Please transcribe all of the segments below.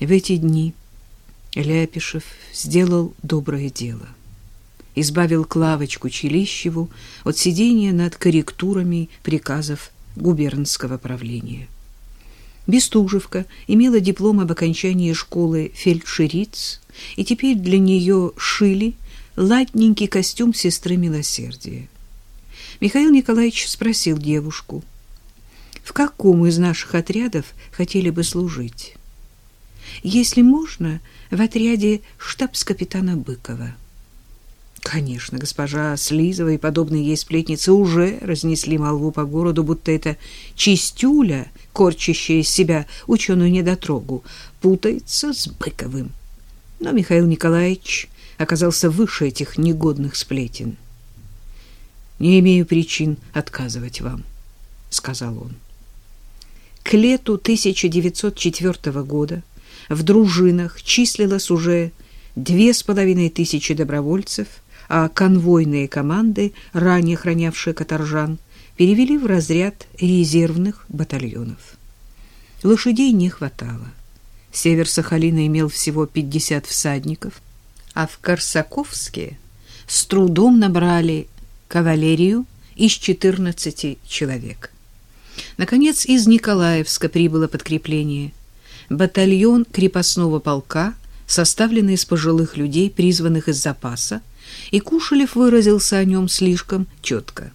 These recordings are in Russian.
В эти дни Ляпишев сделал доброе дело. Избавил Клавочку Челищеву от сидения над корректурами приказов губернского правления. Бестужевка имела диплом об окончании школы фельдшериц, и теперь для нее шили ладненький костюм сестры милосердия. Михаил Николаевич спросил девушку, в каком из наших отрядов хотели бы служить? Если можно, в отряде штабс-капитана Быкова. Конечно, госпожа Слизова и подобные ей сплетницы уже разнесли молву по городу, будто это чистюля, корчащая из себя ученую недотрогу, путается с Быковым. Но Михаил Николаевич оказался выше этих негодных сплетен. «Не имею причин отказывать вам», — сказал он. К лету 1904 года в дружинах числилось уже две с половиной тысячи добровольцев, а конвойные команды, ранее хранявшие каторжан, перевели в разряд резервных батальонов. Лошадей не хватало. Север Сахалина имел всего 50 всадников, а в Корсаковске с трудом набрали кавалерию из 14 человек. Наконец, из Николаевска прибыло подкрепление. Батальон крепостного полка, составленный из пожилых людей, призванных из запаса, и Кушелев выразился о нем слишком четко.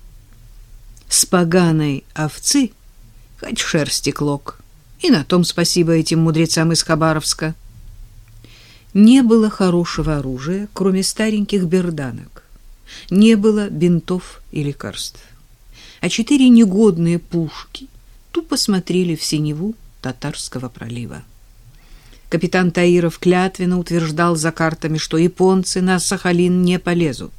«С поганой овцы хоть шерсти клок, и на том спасибо этим мудрецам из Хабаровска». Не было хорошего оружия, кроме стареньких берданок. Не было бинтов и лекарств а четыре негодные пушки тупо смотрели в синеву татарского пролива. Капитан Таиров клятвенно утверждал за картами, что японцы на Сахалин не полезут.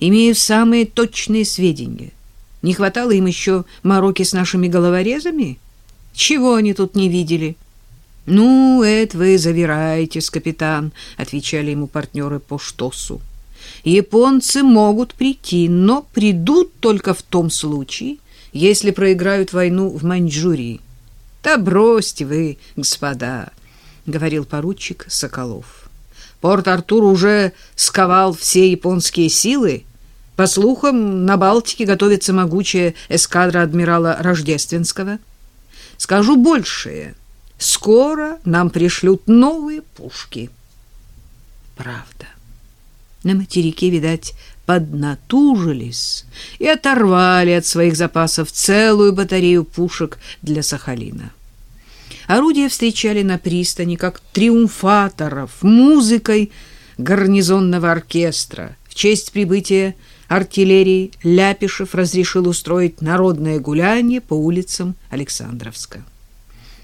Имею самые точные сведения. Не хватало им еще мороки с нашими головорезами? Чего они тут не видели? Ну, это вы завираетесь, капитан, отвечали ему партнеры по штосу. Японцы могут прийти, но придут только в том случае, если проиграют войну в Маньчжурии. Да бросьте вы, господа, говорил поручик Соколов. Порт-Артур уже сковал все японские силы. По слухам, на Балтике готовится могучая эскадра адмирала Рождественского. Скажу большее. Скоро нам пришлют новые пушки. Правда. На материке, видать, поднатужились и оторвали от своих запасов целую батарею пушек для Сахалина. Орудия встречали на пристани как триумфаторов музыкой гарнизонного оркестра. В честь прибытия артиллерии Ляпишев разрешил устроить народное гуляние по улицам Александровска.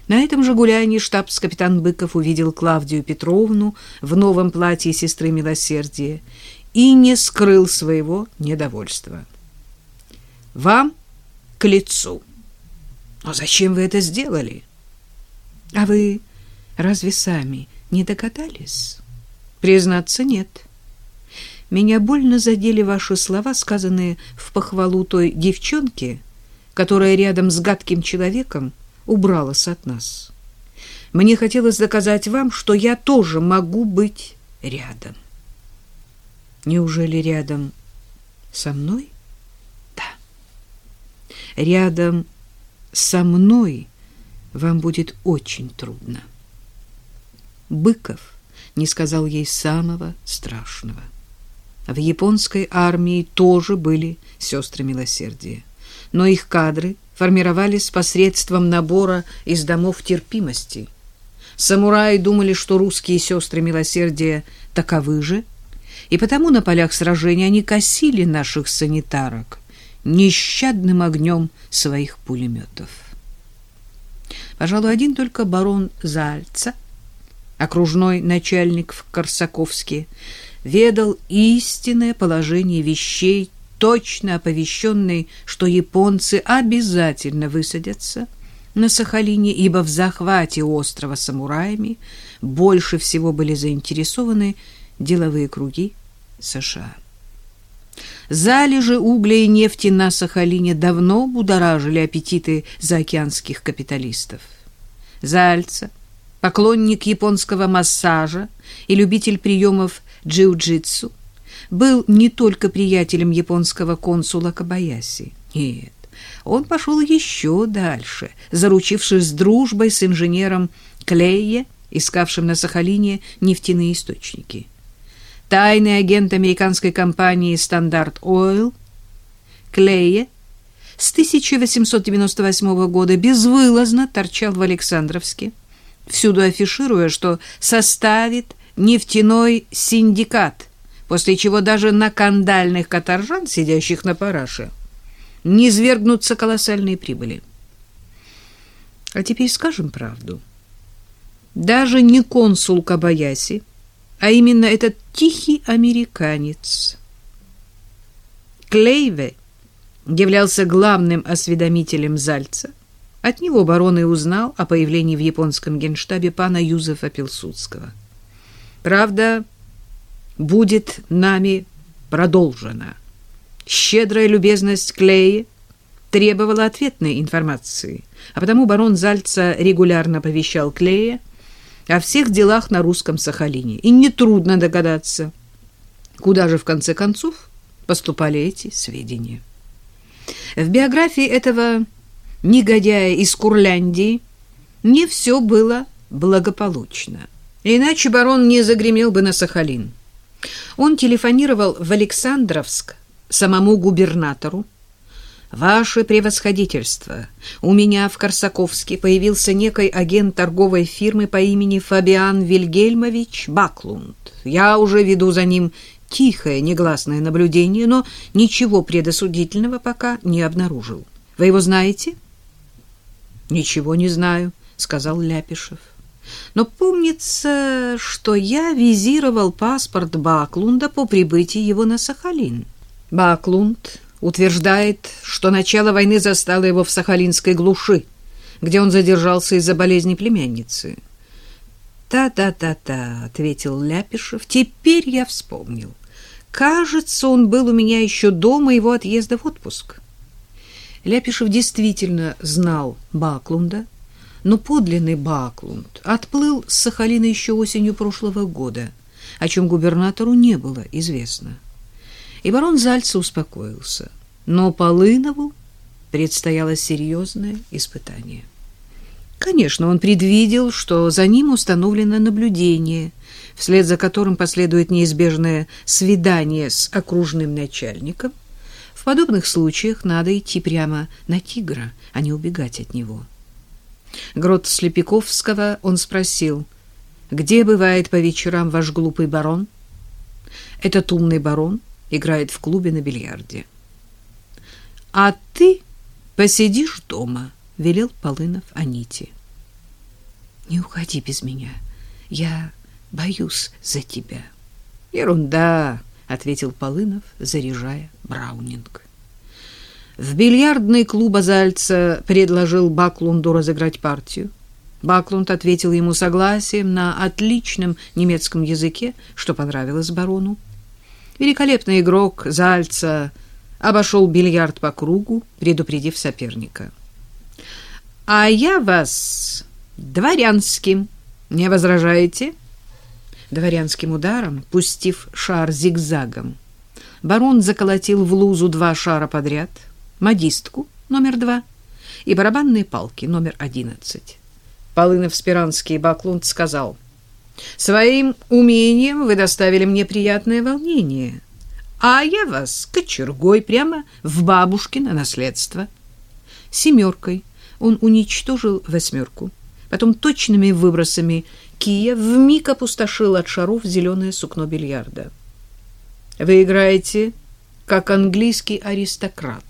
На этом же гулянии штабс-капитан Быков увидел Клавдию Петровну в новом платье сестры Милосердия и не скрыл своего недовольства. «Вам к лицу». «Но зачем вы это сделали?» «А вы разве сами не догадались?» «Признаться, нет». Меня больно задели ваши слова, сказанные в похвалу той девчонке, которая рядом с гадким человеком убралась от нас. Мне хотелось доказать вам, что я тоже могу быть рядом. Неужели рядом со мной? Да. Рядом со мной вам будет очень трудно. Быков не сказал ей самого страшного. В японской армии тоже были сестры милосердия, но их кадры формировались посредством набора из домов терпимости. Самураи думали, что русские сестры милосердия таковы же, и потому на полях сражения они косили наших санитарок нещадным огнем своих пулеметов. Пожалуй, один только барон Зальца, окружной начальник в Корсаковске, ведал истинное положение вещей точно оповещенный, что японцы обязательно высадятся на Сахалине, ибо в захвате острова самураями больше всего были заинтересованы деловые круги США. Залежи угля и нефти на Сахалине давно будоражили аппетиты заокеанских капиталистов. Зальца поклонник японского массажа и любитель приемов джиу-джитсу, был не только приятелем японского консула Кабаяси. Нет, он пошел еще дальше, заручившись дружбой с инженером Клея, искавшим на Сахалине нефтяные источники. Тайный агент американской компании «Стандарт Ойл» Клея с 1898 года безвылазно торчал в Александровске, всюду афишируя, что составит нефтяной синдикат, после чего даже на кандальных каторжан, сидящих на параше, не свергнутся колоссальные прибыли. А теперь скажем правду. Даже не консул Кабаяси, а именно этот тихий американец. Клейве являлся главным осведомителем Зальца. От него барон и узнал о появлении в японском генштабе пана Юзефа Пилсудского. Правда, будет нами продолжена. Щедрая любезность Клеи требовала ответной информации, а потому барон Зальца регулярно повещал Клея о всех делах на русском Сахалине. И нетрудно догадаться, куда же в конце концов поступали эти сведения. В биографии этого негодяя из Курляндии не все было благополучно. Иначе барон не загремел бы на Сахалин. Он телефонировал в Александровск самому губернатору. «Ваше превосходительство, у меня в Корсаковске появился некий агент торговой фирмы по имени Фабиан Вильгельмович Баклунд. Я уже веду за ним тихое, негласное наблюдение, но ничего предосудительного пока не обнаружил. Вы его знаете?» «Ничего не знаю», — сказал Ляпишев. «Но помнится, что я визировал паспорт Баклунда по прибытии его на Сахалин». Баклунд утверждает, что начало войны застало его в Сахалинской глуши, где он задержался из-за болезни племянницы. «Та-та-та-та», — ответил Ляпишев, — «теперь я вспомнил. Кажется, он был у меня еще до моего отъезда в отпуск». Ляпишев действительно знал Баклунда, но подлинный Баклунд отплыл с Сахалина еще осенью прошлого года, о чем губернатору не было известно. И барон Зальца успокоился. Но Полынову предстояло серьезное испытание. Конечно, он предвидел, что за ним установлено наблюдение, вслед за которым последует неизбежное свидание с окружным начальником. В подобных случаях надо идти прямо на тигра, а не убегать от него. Грот Слепиковского он спросил, «Где бывает по вечерам ваш глупый барон?» Этот умный барон играет в клубе на бильярде. А ты посидишь дома, велел Полынов Аните. Не уходи без меня. Я боюсь за тебя. Ерунда, ответил Полынов, заряжая браунинг. В бильярдный клуб Азальца предложил Баклунду разыграть партию. Баклунд ответил ему согласием на отличном немецком языке, что понравилось барону. Великолепный игрок Зальца обошел бильярд по кругу, предупредив соперника. «А я вас дворянским. Не возражаете?» Дворянским ударом, пустив шар зигзагом, барон заколотил в лузу два шара подряд, модистку номер два и барабанные палки номер одиннадцать. Полынов-Спиранский Баклунд сказал — Своим умением вы доставили мне приятное волнение, а я вас кочергой прямо в бабушкино наследство. Семеркой он уничтожил восьмерку, потом точными выбросами кия вмиг опустошил от шаров зеленое сукно бильярда. Вы играете как английский аристократ.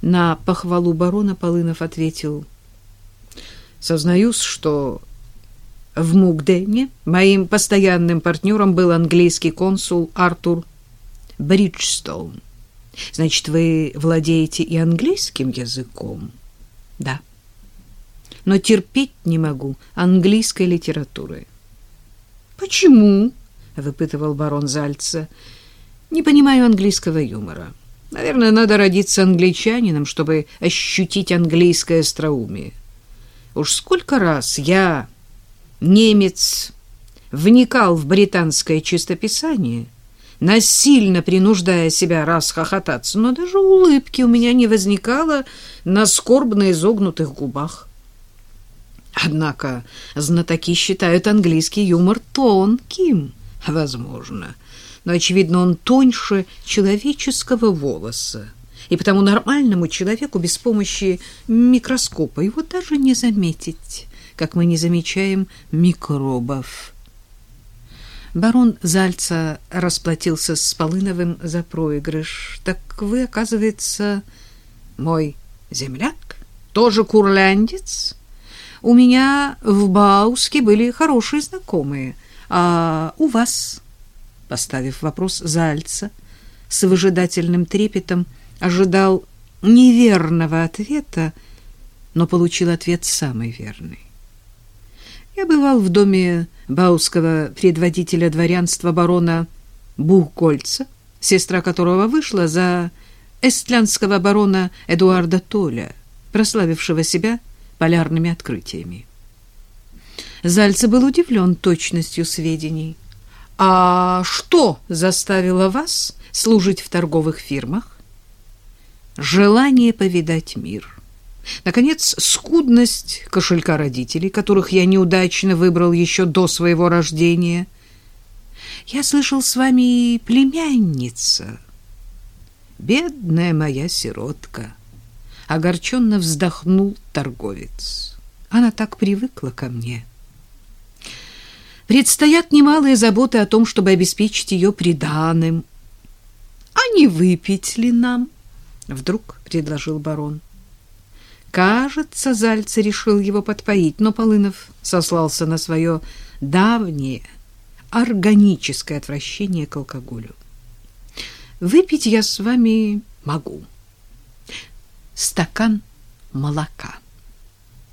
На похвалу барона Полынов ответил: "Сознаюсь, что в Мугдене моим постоянным партнером был английский консул Артур Бриджстоун. Значит, вы владеете и английским языком? Да. Но терпеть не могу английской литературы. Почему? выпытывал барон Зальца. Не понимаю английского юмора. Наверное, надо родиться англичанином, чтобы ощутить английское остроумие. Уж сколько раз я немец вникал в британское чистописание, насильно принуждая себя расхохотаться, но даже улыбки у меня не возникало на скорбно изогнутых губах. Однако знатоки считают английский юмор тонким, возможно, но, очевидно, он тоньше человеческого волоса, и потому нормальному человеку без помощи микроскопа его даже не заметить, как мы не замечаем микробов. Барон Зальца расплатился с Полыновым за проигрыш. Так вы, оказывается, мой земляк? Тоже курляндец? У меня в Бауске были хорошие знакомые. А у вас, поставив вопрос Зальца, с выжидательным трепетом ожидал неверного ответа, но получил ответ самый верный. Я бывал в доме бауского предводителя дворянства барона Бухгольца, сестра которого вышла за эстлянского барона Эдуарда Толя, прославившего себя полярными открытиями. Зальце был удивлен точностью сведений. «А что заставило вас служить в торговых фирмах?» «Желание повидать мир». Наконец, скудность кошелька родителей, которых я неудачно выбрал еще до своего рождения. Я слышал с вами племянница. Бедная моя сиротка. Огорченно вздохнул торговец. Она так привыкла ко мне. Предстоят немалые заботы о том, чтобы обеспечить ее приданым. — А не выпить ли нам? — вдруг предложил барон. — Кажется, Зальц решил его подпоить, но Полынов сослался на свое давнее органическое отвращение к алкоголю. Выпить я с вами могу. Стакан молока.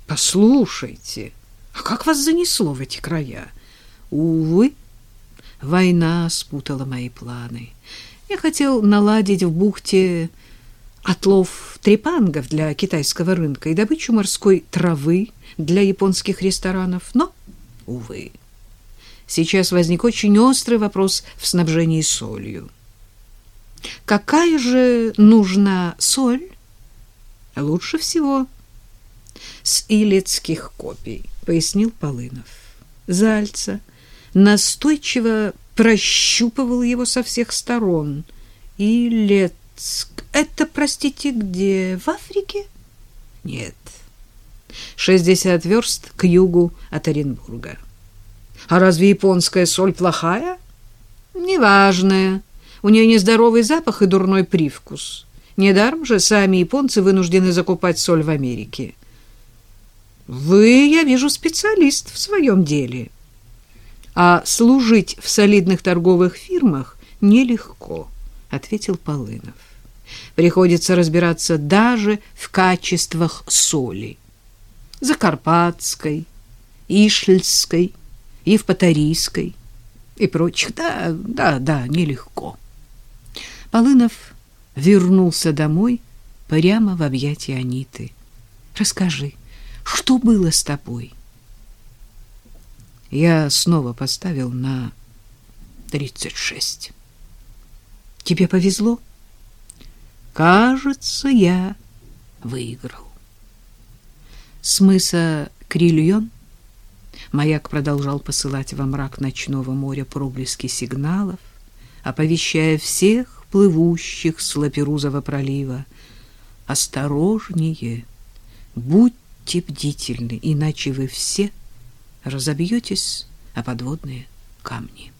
Послушайте, а как вас занесло в эти края? Увы, война спутала мои планы. Я хотел наладить в бухте отлов трепангов для китайского рынка и добычу морской травы для японских ресторанов, но, увы, сейчас возник очень острый вопрос в снабжении солью. Какая же нужна соль? Лучше всего с илецких копий, пояснил Полынов. Зальца настойчиво прощупывал его со всех сторон. Илец это, простите, где? В Африке? Нет. 60 верст к югу от Оренбурга. А разве японская соль плохая? Неважная. У нее нездоровый запах и дурной привкус. Недаром же сами японцы вынуждены закупать соль в Америке. Вы, я вижу, специалист в своем деле. А служить в солидных торговых фирмах нелегко, ответил Полынов приходится разбираться даже в качествах соли. Закарпатской, Ишльской, Евпаторийской и прочих. Да, да, да, нелегко. Полынов вернулся домой прямо в объятия Аниты. Расскажи, что было с тобой? Я снова поставил на тридцать шесть. Тебе повезло? — Кажется, я выиграл. С мыса Крильон маяк продолжал посылать во мрак ночного моря проблески сигналов, оповещая всех плывущих с Лаперузова пролива. Осторожнее, будьте бдительны, иначе вы все разобьетесь о подводные камни.